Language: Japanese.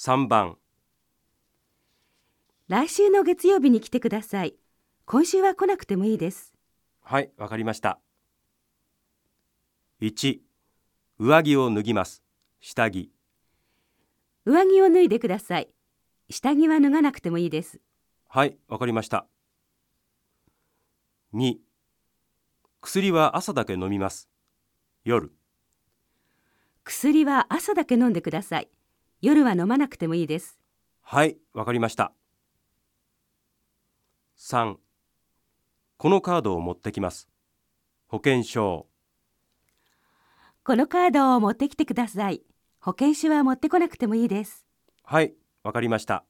3番来週の月曜日に来てください。今週は来なくてもいいです。はいわかりました1上着を脱ぎます下着上着を脱いでください。下着は脱がなくてもいいです。はいわかりました2薬は朝だけ飲みます夜薬は朝だけ飲んでください。夜は飲まなくてもいいです。はいわかりました3このカードを持ってきます保険証このカードを持ってきてください。保険証は持ってこなくてもいいです。はいわかりました